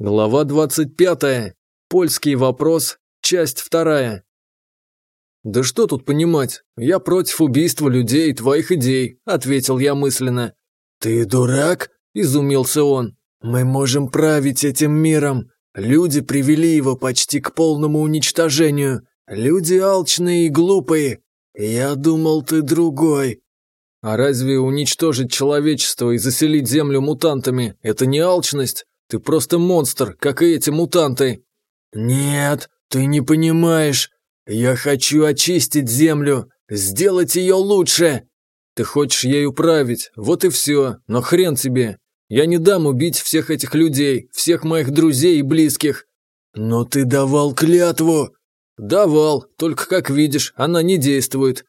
Глава 25. Польский вопрос. Часть 2. «Да что тут понимать? Я против убийства людей и твоих идей», – ответил я мысленно. «Ты дурак?» – изумился он. «Мы можем править этим миром. Люди привели его почти к полному уничтожению. Люди алчные и глупые. Я думал, ты другой». «А разве уничтожить человечество и заселить Землю мутантами – это не алчность? Ты просто монстр, как и эти мутанты». «Нет, ты не понимаешь. Я хочу очистить Землю, сделать ее лучше». «Ты хочешь ею править, вот и все, но хрен тебе. Я не дам убить всех этих людей, всех моих друзей и близких». «Но ты давал клятву». «Давал, только, как видишь, она не действует».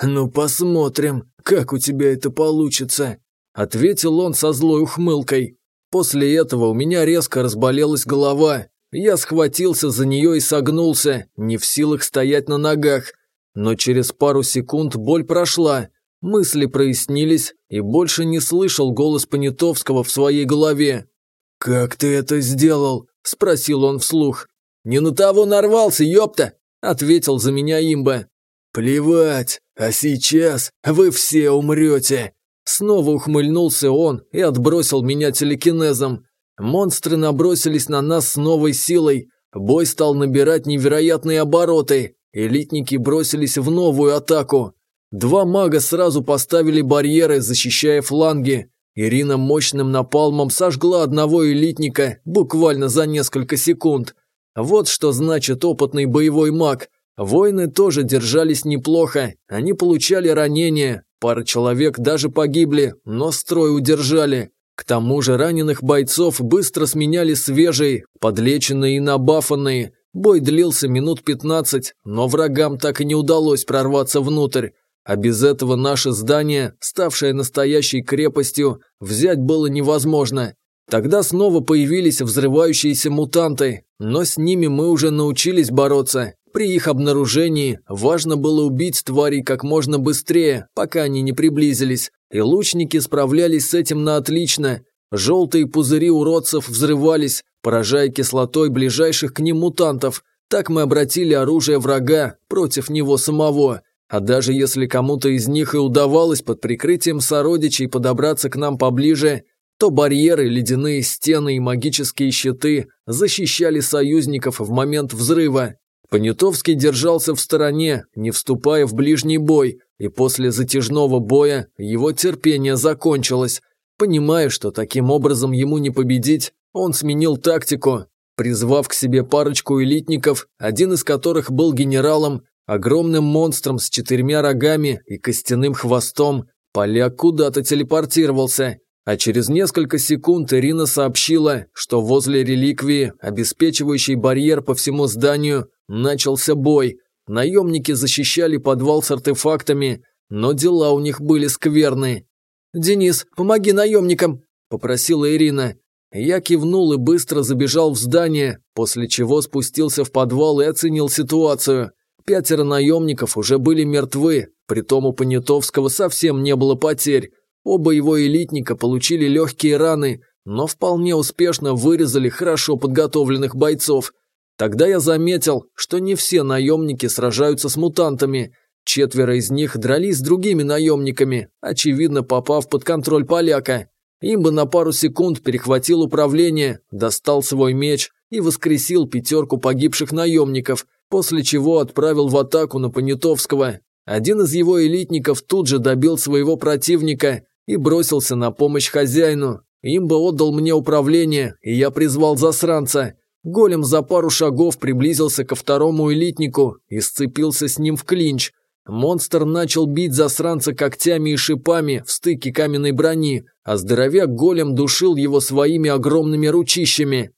«Ну посмотрим, как у тебя это получится», – ответил он со злой ухмылкой. После этого у меня резко разболелась голова. Я схватился за нее и согнулся, не в силах стоять на ногах. Но через пару секунд боль прошла, мысли прояснились, и больше не слышал голос Понятовского в своей голове. «Как ты это сделал?» – спросил он вслух. «Не на того нарвался, ёпта!» – ответил за меня имба. «Плевать, а сейчас вы все умрете!» Снова ухмыльнулся он и отбросил меня телекинезом. Монстры набросились на нас с новой силой. Бой стал набирать невероятные обороты. Элитники бросились в новую атаку. Два мага сразу поставили барьеры, защищая фланги. Ирина мощным напалмом сожгла одного элитника буквально за несколько секунд. Вот что значит опытный боевой маг. Воины тоже держались неплохо, они получали ранения, Пара человек даже погибли, но строй удержали. К тому же раненых бойцов быстро сменяли свежие, подлеченные и набафанные. Бой длился минут 15, но врагам так и не удалось прорваться внутрь. А без этого наше здание, ставшее настоящей крепостью, взять было невозможно. Тогда снова появились взрывающиеся мутанты, но с ними мы уже научились бороться, при их обнаружении важно было убить тварей как можно быстрее, пока они не приблизились, и лучники справлялись с этим на отлично. Желтые пузыри уродцев взрывались, поражая кислотой ближайших к ним мутантов. Так мы обратили оружие врага против него самого. А даже если кому-то из них и удавалось под прикрытием сородичей подобраться к нам поближе, то барьеры, ледяные стены и магические щиты защищали союзников в момент взрыва. Понятовский держался в стороне, не вступая в ближний бой, и после затяжного боя его терпение закончилось. Понимая, что таким образом ему не победить, он сменил тактику, призвав к себе парочку элитников, один из которых был генералом, огромным монстром с четырьмя рогами и костяным хвостом, поляк куда-то телепортировался. А через несколько секунд Ирина сообщила, что возле реликвии, обеспечивающей барьер по всему зданию, начался бой. Наемники защищали подвал с артефактами, но дела у них были скверные. «Денис, помоги наемникам!» – попросила Ирина. Я кивнул и быстро забежал в здание, после чего спустился в подвал и оценил ситуацию. Пятеро наемников уже были мертвы, притом у Понятовского совсем не было потерь. Оба его элитника получили легкие раны, но вполне успешно вырезали хорошо подготовленных бойцов. Тогда я заметил, что не все наемники сражаются с мутантами. Четверо из них дрались с другими наемниками, очевидно попав под контроль поляка. Им бы на пару секунд перехватил управление, достал свой меч и воскресил пятерку погибших наемников, после чего отправил в атаку на Понятовского. Один из его элитников тут же добил своего противника и бросился на помощь хозяину. Имба отдал мне управление, и я призвал засранца. Голем за пару шагов приблизился ко второму элитнику и сцепился с ним в клинч. Монстр начал бить засранца когтями и шипами в стыке каменной брони, а здоровяк голем душил его своими огромными ручищами.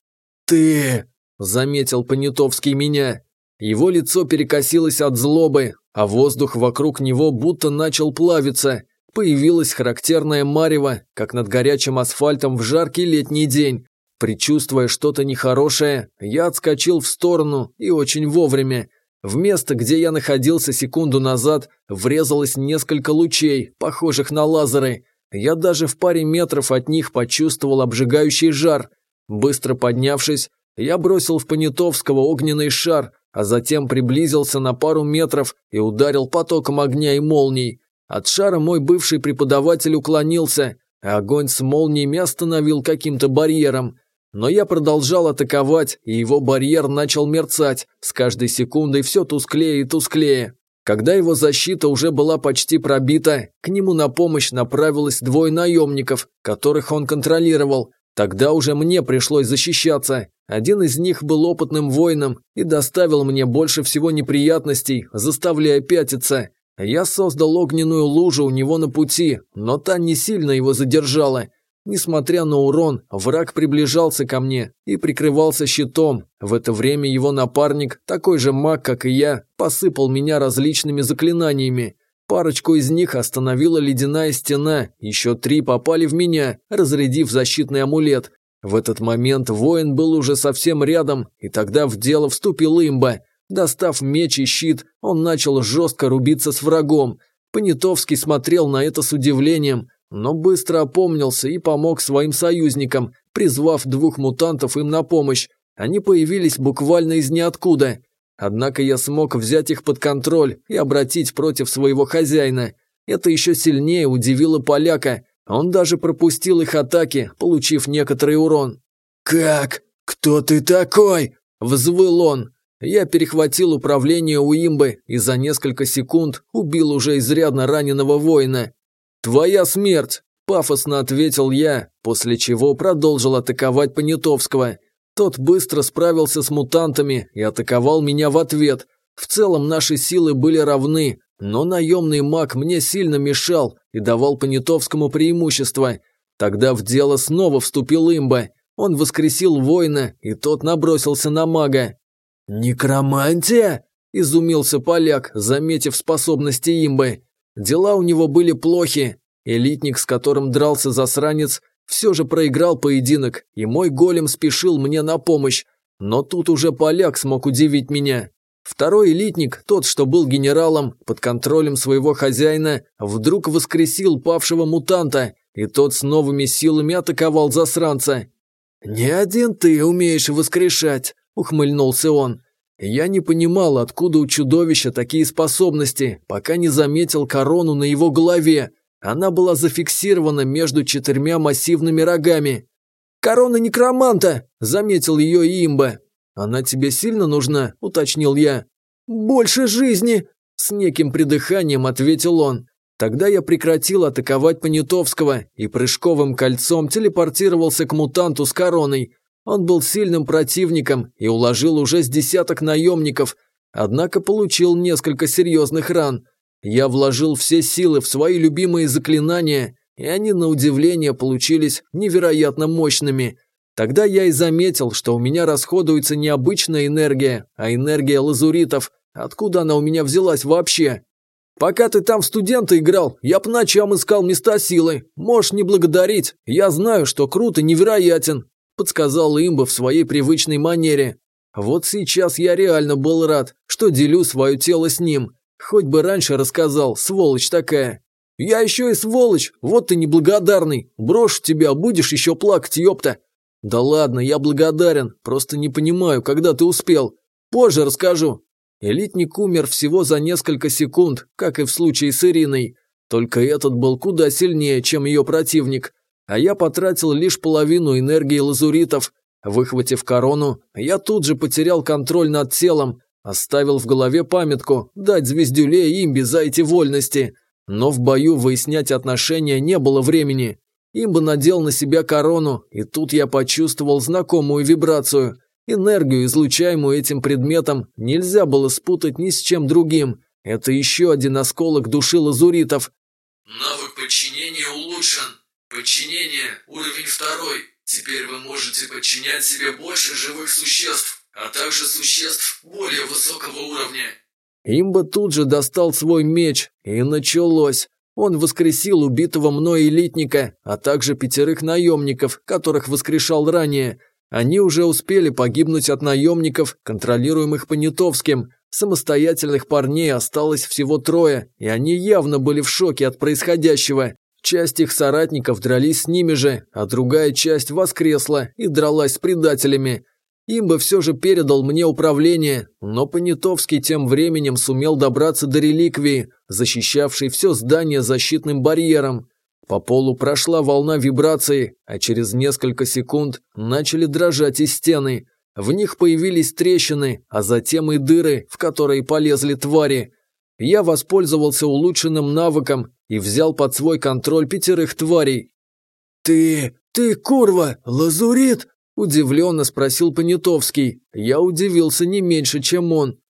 «Ты!» – заметил Понятовский меня. Его лицо перекосилось от злобы, а воздух вокруг него будто начал плавиться. Появилась характерная марево, как над горячим асфальтом в жаркий летний день. Причувствуя что-то нехорошее, я отскочил в сторону и очень вовремя. В место, где я находился секунду назад, врезалось несколько лучей, похожих на лазеры. Я даже в паре метров от них почувствовал обжигающий жар. Быстро поднявшись, я бросил в Понятовского огненный шар, а затем приблизился на пару метров и ударил потоком огня и молний. От шара мой бывший преподаватель уклонился, а огонь с молниями остановил каким-то барьером. Но я продолжал атаковать, и его барьер начал мерцать, с каждой секундой все тусклее и тусклее. Когда его защита уже была почти пробита, к нему на помощь направилось двое наемников, которых он контролировал. Тогда уже мне пришлось защищаться. Один из них был опытным воином и доставил мне больше всего неприятностей, заставляя пятиться. Я создал огненную лужу у него на пути, но та не сильно его задержала. Несмотря на урон, враг приближался ко мне и прикрывался щитом. В это время его напарник, такой же маг, как и я, посыпал меня различными заклинаниями. Парочку из них остановила ледяная стена, еще три попали в меня, разрядив защитный амулет. В этот момент воин был уже совсем рядом, и тогда в дело вступил имба. Достав меч и щит, он начал жестко рубиться с врагом. Понятовский смотрел на это с удивлением, но быстро опомнился и помог своим союзникам, призвав двух мутантов им на помощь. Они появились буквально из ниоткуда. Однако я смог взять их под контроль и обратить против своего хозяина. Это еще сильнее удивило поляка. Он даже пропустил их атаки, получив некоторый урон. «Как? Кто ты такой?» – взвыл он. Я перехватил управление у имбы и за несколько секунд убил уже изрядно раненого воина. «Твоя смерть!» – пафосно ответил я, после чего продолжил атаковать Понятовского. Тот быстро справился с мутантами и атаковал меня в ответ. В целом наши силы были равны, но наемный маг мне сильно мешал и давал Понятовскому преимущество. Тогда в дело снова вступил имба. Он воскресил воина, и тот набросился на мага. «Некромантия?» – изумился поляк, заметив способности имбы. Дела у него были плохи. Элитник, с которым дрался засранец, все же проиграл поединок, и мой голем спешил мне на помощь. Но тут уже поляк смог удивить меня. Второй элитник, тот, что был генералом, под контролем своего хозяина, вдруг воскресил павшего мутанта, и тот с новыми силами атаковал засранца. «Не один ты умеешь воскрешать», ухмыльнулся он. Я не понимал, откуда у чудовища такие способности, пока не заметил корону на его голове. Она была зафиксирована между четырьмя массивными рогами. «Корона некроманта!» – заметил ее имба. «Она тебе сильно нужна?» – уточнил я. «Больше жизни!» – с неким придыханием ответил он. Тогда я прекратил атаковать Понятовского и прыжковым кольцом телепортировался к мутанту с короной. Он был сильным противником и уложил уже с десяток наемников, однако получил несколько серьезных ран. Я вложил все силы в свои любимые заклинания, и они, на удивление, получились невероятно мощными. Тогда я и заметил, что у меня расходуется не обычная энергия, а энергия лазуритов. Откуда она у меня взялась вообще? Пока ты там в студента играл, я по ночам искал места силы. Можешь не благодарить, я знаю, что круто невероятен подсказал имба в своей привычной манере. Вот сейчас я реально был рад, что делю свое тело с ним. Хоть бы раньше рассказал, сволочь такая. Я еще и сволочь, вот ты неблагодарный. Брошу тебя, будешь еще плакать, ёпта. Да ладно, я благодарен, просто не понимаю, когда ты успел. Позже расскажу. Элитник умер всего за несколько секунд, как и в случае с Ириной. Только этот был куда сильнее, чем ее противник а я потратил лишь половину энергии лазуритов. Выхватив корону, я тут же потерял контроль над телом, оставил в голове памятку дать звездюле имби за эти вольности. Но в бою выяснять отношения не было времени. Имба надел на себя корону, и тут я почувствовал знакомую вибрацию. Энергию, излучаемую этим предметом, нельзя было спутать ни с чем другим. Это еще один осколок души лазуритов. Навык подчинения улучшен. Подчинение, уровень второй. Теперь вы можете подчинять себе больше живых существ, а также существ более высокого уровня. Имба тут же достал свой меч, и началось. Он воскресил убитого мной элитника, а также пятерых наемников, которых воскрешал ранее. Они уже успели погибнуть от наемников, контролируемых Понятовским. Самостоятельных парней осталось всего трое, и они явно были в шоке от происходящего. Часть их соратников дрались с ними же, а другая часть воскресла и дралась с предателями. Им бы все же передал мне управление, но Понятовский тем временем сумел добраться до реликвии, защищавшей все здание защитным барьером. По полу прошла волна вибраций, а через несколько секунд начали дрожать и стены. В них появились трещины, а затем и дыры, в которые полезли твари. Я воспользовался улучшенным навыком и взял под свой контроль пятерых тварей. «Ты... ты, курва, лазурит?» Удивленно спросил Понятовский. Я удивился не меньше, чем он.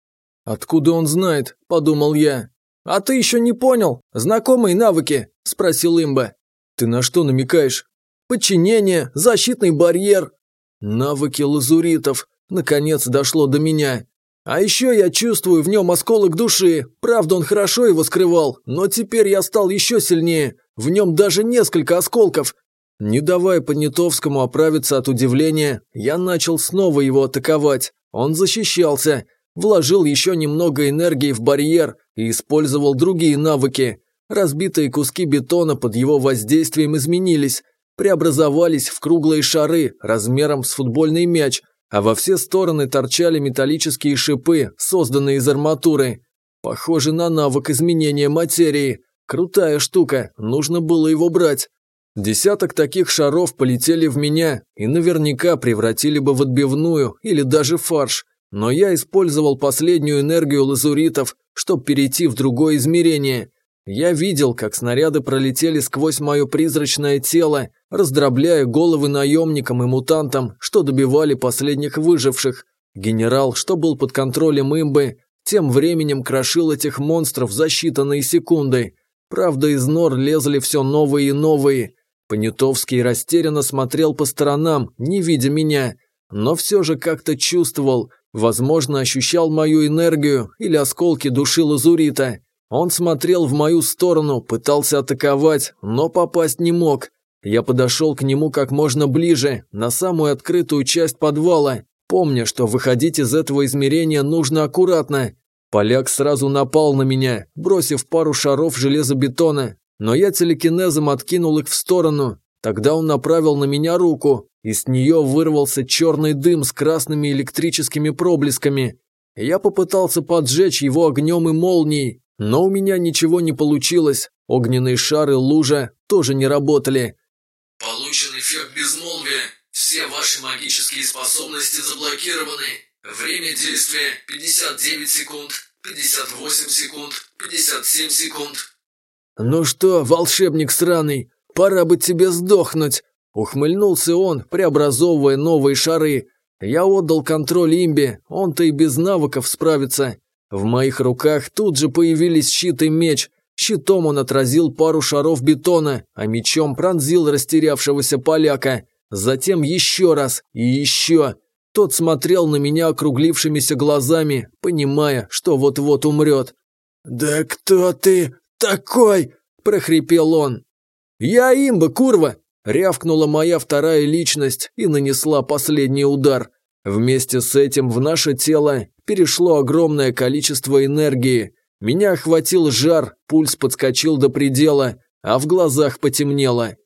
«Откуда он знает?» – подумал я. «А ты еще не понял? Знакомые навыки?» – спросил имба. «Ты на что намекаешь?» «Подчинение, защитный барьер». Навыки лазуритов. Наконец дошло до меня. А еще я чувствую в нем осколок души. Правда, он хорошо его скрывал, но теперь я стал еще сильнее. В нем даже несколько осколков. Не давая Понятовскому оправиться от удивления, я начал снова его атаковать. Он защищался, вложил еще немного энергии в барьер и использовал другие навыки. Разбитые куски бетона под его воздействием изменились, преобразовались в круглые шары размером с футбольный мяч, а во все стороны торчали металлические шипы, созданные из арматуры. Похоже на навык изменения материи. Крутая штука, нужно было его брать. Десяток таких шаров полетели в меня и наверняка превратили бы в отбивную или даже фарш, но я использовал последнюю энергию лазуритов, чтобы перейти в другое измерение. Я видел, как снаряды пролетели сквозь мое призрачное тело, раздробляя головы наемникам и мутантам, что добивали последних выживших. Генерал, что был под контролем имбы, тем временем крошил этих монстров за считанные секунды. Правда, из нор лезли все новые и новые, Понятовский растерянно смотрел по сторонам, не видя меня, но все же как-то чувствовал, возможно, ощущал мою энергию или осколки души лазурита. Он смотрел в мою сторону, пытался атаковать, но попасть не мог. Я подошел к нему как можно ближе, на самую открытую часть подвала, помня, что выходить из этого измерения нужно аккуратно. Поляк сразу напал на меня, бросив пару шаров железобетона, но я телекинезом откинул их в сторону. Тогда он направил на меня руку, и с нее вырвался черный дым с красными электрическими проблесками. Я попытался поджечь его огнем и молнией, но у меня ничего не получилось. Огненные шары лужа тоже не работали. Получен эффект безмолвия. Все ваши магические способности заблокированы. Время действия 59 секунд, 58 секунд, 57 секунд. «Ну что, волшебник сраный, пора бы тебе сдохнуть!» Ухмыльнулся он, преобразовывая новые шары. Я отдал контроль имбе, он-то и без навыков справится. В моих руках тут же появились щит и меч. Щитом он отразил пару шаров бетона, а мечом пронзил растерявшегося поляка. Затем еще раз и еще. Тот смотрел на меня округлившимися глазами, понимая, что вот-вот умрет. «Да кто ты?» такой!» – прохрипел он. «Я имба, курва!» – рявкнула моя вторая личность и нанесла последний удар. Вместе с этим в наше тело перешло огромное количество энергии. Меня охватил жар, пульс подскочил до предела, а в глазах потемнело.